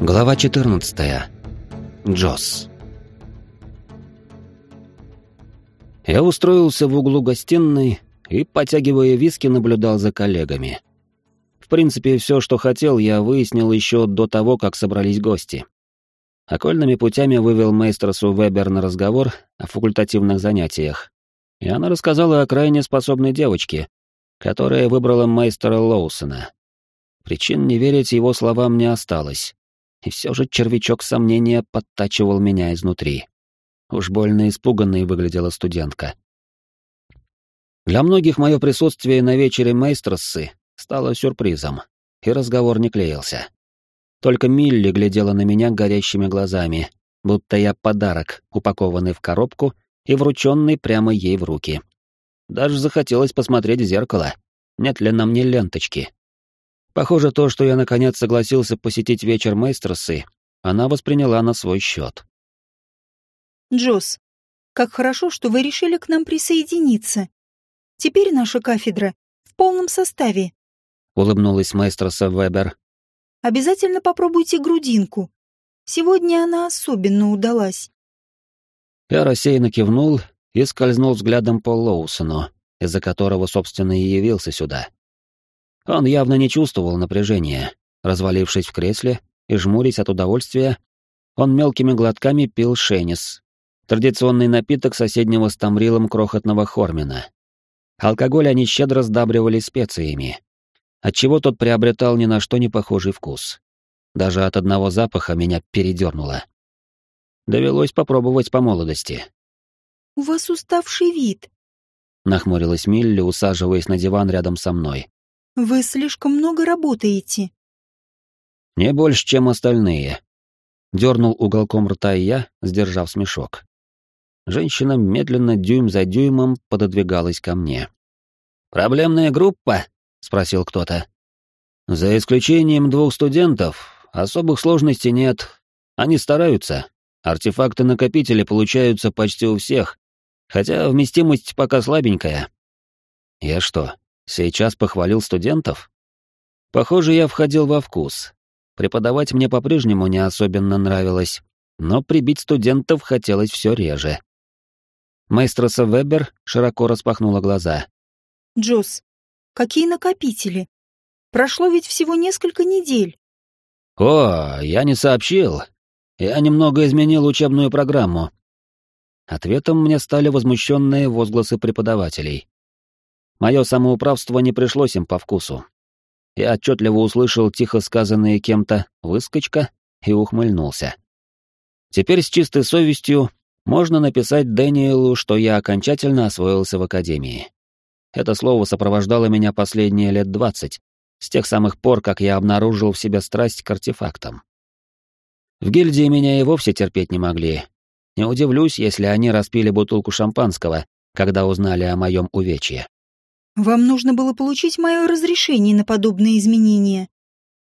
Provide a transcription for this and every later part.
Глава 14. Джосс. Я устроился в углу гостиной и, потягивая виски, наблюдал за коллегами. В принципе, все, что хотел, я выяснил еще до того, как собрались гости. Окольными путями вывел мейстерсу Вебер на разговор о факультативных занятиях, и она рассказала о крайне способной девочке, которая выбрала мейстера Лоусона. Причин не верить его словам не осталось, и все же червячок сомнения подтачивал меня изнутри. Уж больно испуганной выглядела студентка. Для многих мое присутствие на вечере мейстерсы стало сюрпризом, и разговор не клеился. Только Милли глядела на меня горящими глазами, будто я подарок, упакованный в коробку и врученный прямо ей в руки. Даже захотелось посмотреть в зеркало, нет ли на мне ленточки. Похоже, то, что я наконец согласился посетить вечер Мейстерсы, она восприняла на свой счет. «Джосс, как хорошо, что вы решили к нам присоединиться. Теперь наша кафедра в полном составе», — улыбнулась Мейстерса Вебер, Обязательно попробуйте грудинку. Сегодня она особенно удалась. Я рассеянно кивнул и скользнул взглядом по Лоусону, из-за которого, собственно, и явился сюда. Он явно не чувствовал напряжения. Развалившись в кресле и жмурясь от удовольствия, он мелкими глотками пил шенис, традиционный напиток соседнего с тамрилом крохотного хормина. Алкоголь они щедро сдабривали специями, отчего тот приобретал ни на что не похожий вкус. Даже от одного запаха меня передернуло. Довелось попробовать по молодости. «У вас уставший вид», — нахмурилась Милли, усаживаясь на диван рядом со мной. «Вы слишком много работаете». «Не больше, чем остальные», — дернул уголком рта я, сдержав смешок. Женщина медленно, дюйм за дюймом, пододвигалась ко мне. «Проблемная группа?» — спросил кто-то. «За исключением двух студентов, особых сложностей нет. Они стараются. Артефакты-накопители получаются почти у всех, хотя вместимость пока слабенькая». «Я что, сейчас похвалил студентов?» Похоже, я входил во вкус. Преподавать мне по-прежнему не особенно нравилось, но прибить студентов хотелось все реже. Майстроса Вебер широко распахнула глаза. «Джосс, Какие накопители? Прошло ведь всего несколько недель. О, я не сообщил. Я немного изменил учебную программу. Ответом мне стали возмущенные возгласы преподавателей. Мое самоуправство не пришлось им по вкусу. Я отчетливо услышал тихо сказанные кем-то «выскочка» и ухмыльнулся. Теперь с чистой совестью можно написать Дэниелу, что я окончательно освоился в академии. Это слово сопровождало меня последние лет двадцать, с тех самых пор, как я обнаружил в себе страсть к артефактам. В гильдии меня и вовсе терпеть не могли. Не удивлюсь, если они распили бутылку шампанского, когда узнали о моем увечье. «Вам нужно было получить мое разрешение на подобные изменения»,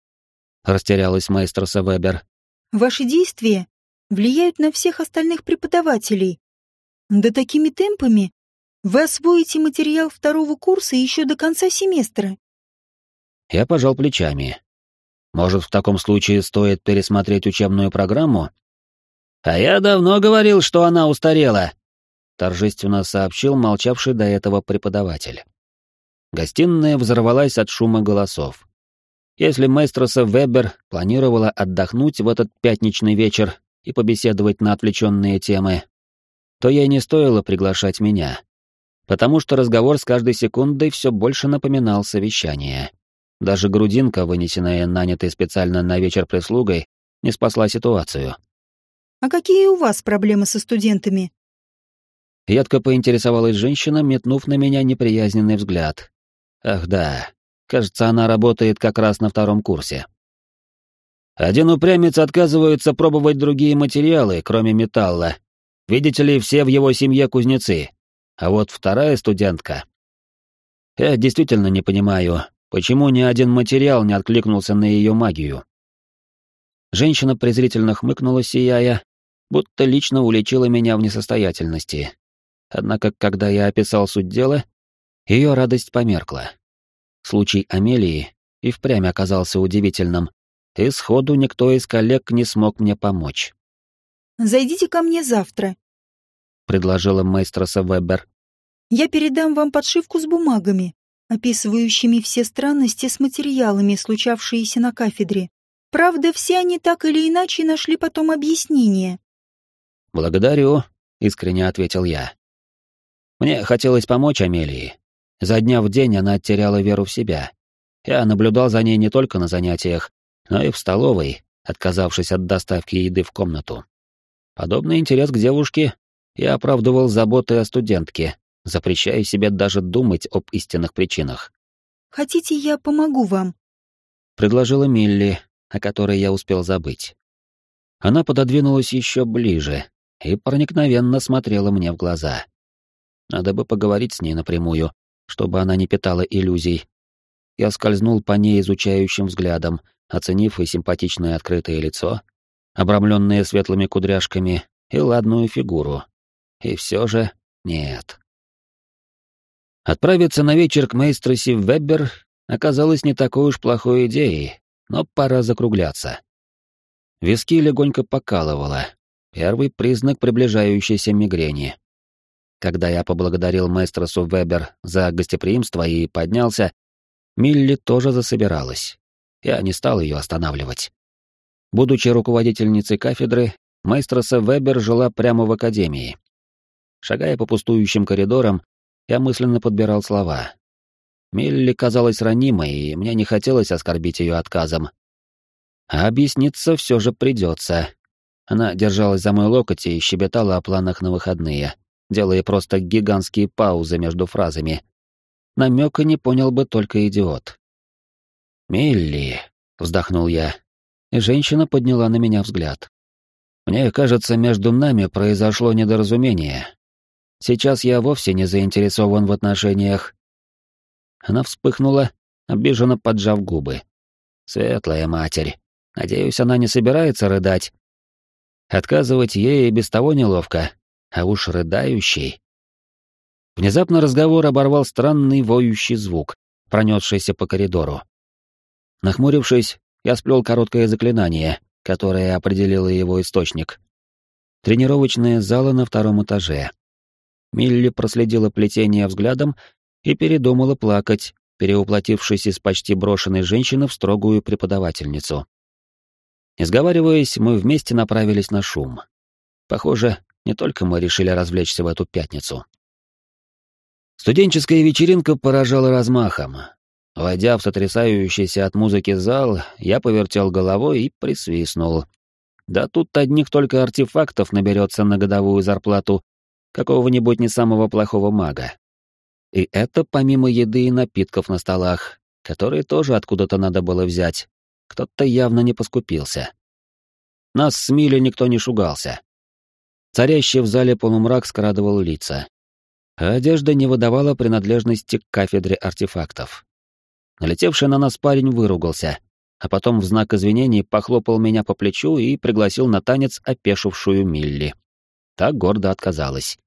— растерялась майстерса Вебер. «Ваши действия влияют на всех остальных преподавателей. Да такими темпами вы освоите материал второго курса еще до конца семестра. Я пожал плечами. Может, в таком случае стоит пересмотреть учебную программу? А я давно говорил, что она устарела, торжественно сообщил молчавший до этого преподаватель. Гостиная взорвалась от шума голосов. Если маэстроса Вебер планировала отдохнуть в этот пятничный вечер и побеседовать на отвлеченные темы, то ей не стоило приглашать меня потому что разговор с каждой секундой все больше напоминал совещание. Даже грудинка, вынесенная нанятой специально на вечер прислугой, не спасла ситуацию. «А какие у вас проблемы со студентами?» Едко поинтересовалась женщина, метнув на меня неприязненный взгляд. «Ах да, кажется, она работает как раз на втором курсе». Один упрямец отказывается пробовать другие материалы, кроме металла. Видите ли, все в его семье кузнецы. А вот вторая студентка... Я действительно не понимаю, почему ни один материал не откликнулся на ее магию. Женщина презрительно хмыкнула, сияя, будто лично уличила меня в несостоятельности. Однако, когда я описал суть дела, ее радость померкла. Случай Амелии и впрямь оказался удивительным, и сходу никто из коллег не смог мне помочь. «Зайдите ко мне завтра», — предложила майстроса Вебер. «Я передам вам подшивку с бумагами, описывающими все странности с материалами, случавшиеся на кафедре. Правда, все они так или иначе нашли потом объяснение». «Благодарю», — искренне ответил я. Мне хотелось помочь Амелии. За дня в день она теряла веру в себя. Я наблюдал за ней не только на занятиях, но и в столовой, отказавшись от доставки еды в комнату. Подобный интерес к девушке я оправдывал заботой о студентке, запрещая себе даже думать об истинных причинах. «Хотите, я помогу вам?» — предложила Милли, о которой я успел забыть. Она пододвинулась еще ближе и проникновенно смотрела мне в глаза. Надо бы поговорить с ней напрямую, чтобы она не питала иллюзий. Я скользнул по ней изучающим взглядом, оценив и симпатичное открытое лицо, обрамленное светлыми кудряшками, и ладную фигуру. И все же нет. Отправиться на вечер к мейстросе Вебер оказалось не такой уж плохой идеей, но пора закругляться. Виски легонько покалывало. Первый признак приближающейся мигрени. Когда я поблагодарил майстросу Вебер за гостеприимство и поднялся, Милли тоже засобиралась. Я не стал ее останавливать. Будучи руководительницей кафедры, майстроса Вебер жила прямо в академии. Шагая по пустующим коридорам, я мысленно подбирал слова. Милли казалась ранимой, и мне не хотелось оскорбить ее отказом. А объясниться все же придется. Она держалась за мой локоть и щебетала о планах на выходные, делая просто гигантские паузы между фразами, намека не понял бы только идиот. «Милли», — вздохнул я, и женщина подняла на меня взгляд. «Мне кажется, между нами произошло недоразумение. Сейчас я вовсе не заинтересован в отношениях». Она вспыхнула, обиженно поджав губы. «Светлая матерь. Надеюсь, она не собирается рыдать. Отказывать ей и без того неловко, а уж рыдающий. Внезапно разговор оборвал странный воющий звук, пронесшийся по коридору. Нахмурившись, я сплел короткое заклинание, которое определило его источник. Тренировочная зала на втором этаже. Милли проследила плетение взглядом и передумала плакать, переуплотившись из почти брошенной женщины в строгую преподавательницу. Не сговариваясь, мы вместе направились на шум. Похоже, не только мы решили развлечься в эту пятницу. Студенческая вечеринка поражала размахом. Войдя в сотрясающийся от музыки зал, я повертел головой и присвистнул. Да тут одних только артефактов наберется на годовую зарплату какого-нибудь не самого плохого мага. И это помимо еды и напитков на столах, которые тоже откуда-то надо было взять. Кто-то явно не поскупился. Нас с Милей никто не шугался. Царящий в зале полумрак скрадывал лица одежда не выдавала принадлежности к кафедре артефактов. Налетевший на нас парень выругался, а потом в знак извинений похлопал меня по плечу и пригласил на танец опешившую Милли. Так гордо отказалась.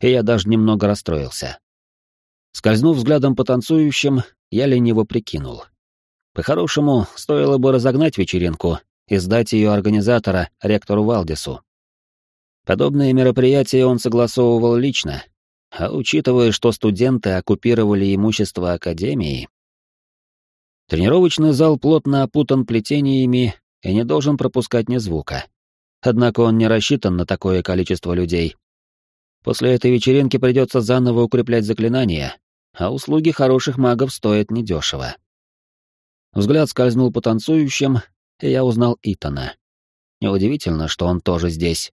И я даже немного расстроился. Скользнув взглядом по танцующим, я лениво прикинул. По-хорошему, стоило бы разогнать вечеринку и сдать ее организатора, ректору Валдису. Подобные мероприятия он согласовывал лично, а учитывая, что студенты оккупировали имущество Академии... Тренировочный зал плотно опутан плетениями и не должен пропускать ни звука. Однако он не рассчитан на такое количество людей. После этой вечеринки придется заново укреплять заклинания, а услуги хороших магов стоят недешево. Взгляд скользнул по танцующим, и я узнал Итана. Неудивительно, что он тоже здесь.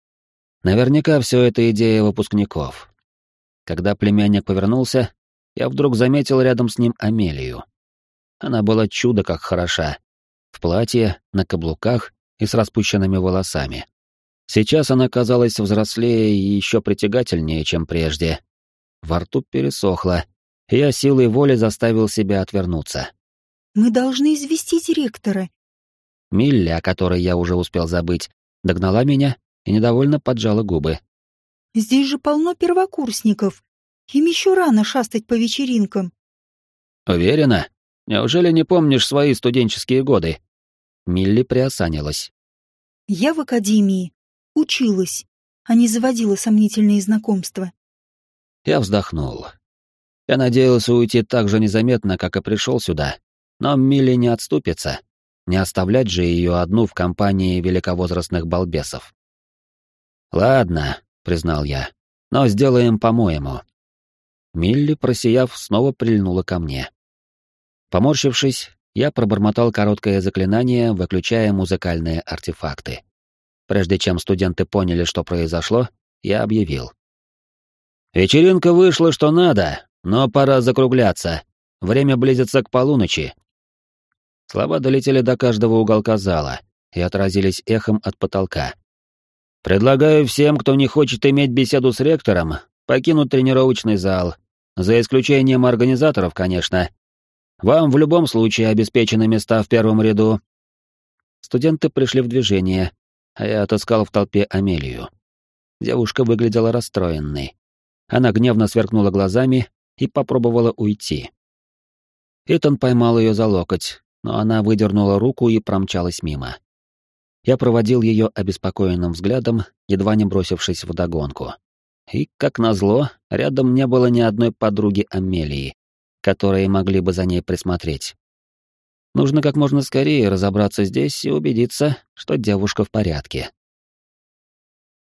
Наверняка все это идея выпускников. Когда племянник повернулся, я вдруг заметил рядом с ним Амелию. Она была чудо как хороша. В платье, на каблуках и с распущенными волосами. Сейчас она казалась взрослее и еще притягательнее, чем прежде. Во рту пересохло, и я силой воли заставил себя отвернуться. «Мы должны известить ректора». Милля, о которой я уже успел забыть, догнала меня и недовольно поджала губы. Здесь же полно первокурсников. Им еще рано шастать по вечеринкам. Уверена? Неужели не помнишь свои студенческие годы? Милли приосанилась. «Я в академии. Училась, а не заводила сомнительные знакомства». Я вздохнул. Я надеялся уйти так же незаметно, как и пришел сюда. Но Милли не отступится. Не оставлять же ее одну в компании великовозрастных балбесов. «Ладно», — признал я, — «но сделаем по-моему». Милли, просияв, снова прильнула ко мне. Поморщившись, я пробормотал короткое заклинание, выключая музыкальные артефакты. Прежде чем студенты поняли, что произошло, я объявил. «Вечеринка вышла что надо, но пора закругляться. Время близится к полуночи. Слова долетели до каждого уголка зала и отразились эхом от потолка. Предлагаю всем, кто не хочет иметь беседу с ректором, покинуть тренировочный зал, за исключением организаторов, конечно. Вам в любом случае обеспечены места в первом ряду. Студенты пришли в движение, а я отыскал в толпе Амелию. Девушка выглядела расстроенной. Она гневно сверкнула глазами и попробовала уйти. Итан поймал ее за локоть, но она выдернула руку и промчалась мимо. Я проводил ее обеспокоенным взглядом, едва не бросившись в догонку. И, как назло, рядом не было ни одной подруги Амелии, которые могли бы за ней присмотреть. Нужно как можно скорее разобраться здесь и убедиться, что девушка в порядке.